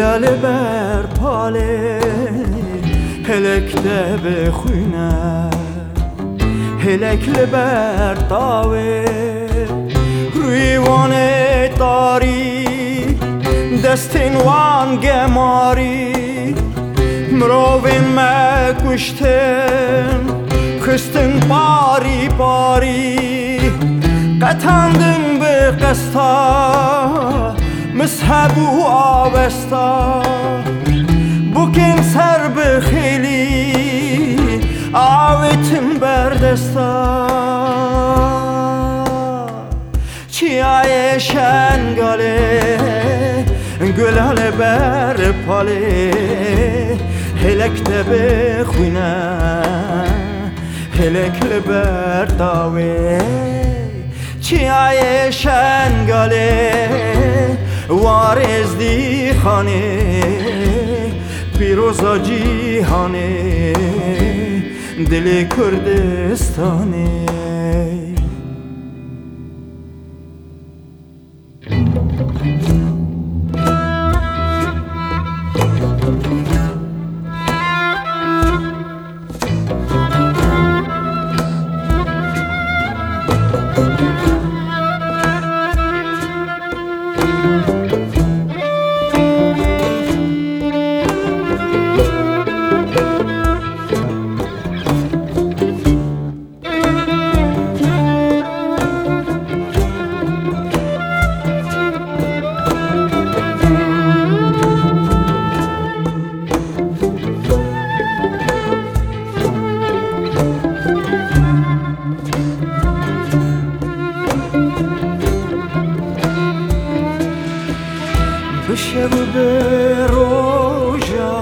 گلال بر پاله هلک ده بخونه هلک لبر تاوه روی وانه داری دستین وان گماری مروین مکشتن خستن باری باری قطندن مسحبو آبستا بکن سر بخیلی آوتن بردستا چیای شنگاله گلاله بر پاله هلک ده بخونه هلک لبر داوه چیای شنگاله وارز دی خانه پیروزا جیهانه دل کردستانه بشب Iševu de roža,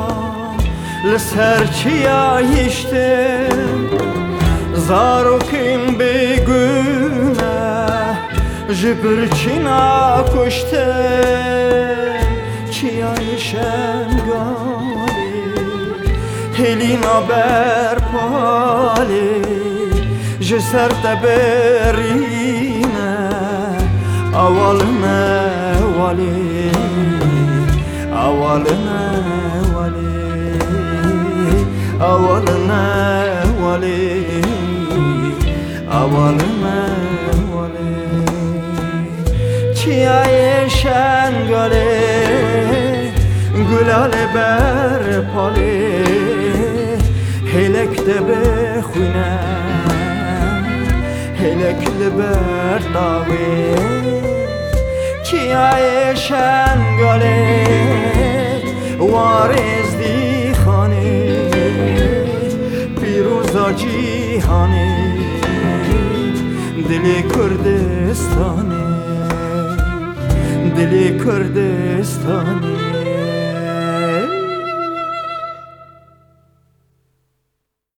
le serçiya işte Zarukim bi güne, jipırçina kuşte Çiya işem gali, helina berpali Jiserte berine, avalim Avalına vali Avalına vali Avalına vali. Çiya yeşen gale Gülale ber pali Helek de be huyne helekle ber davi. Çiya yeşen آرزدی خانی پیروزا جیهانی دل کردستانی دل کردستانی.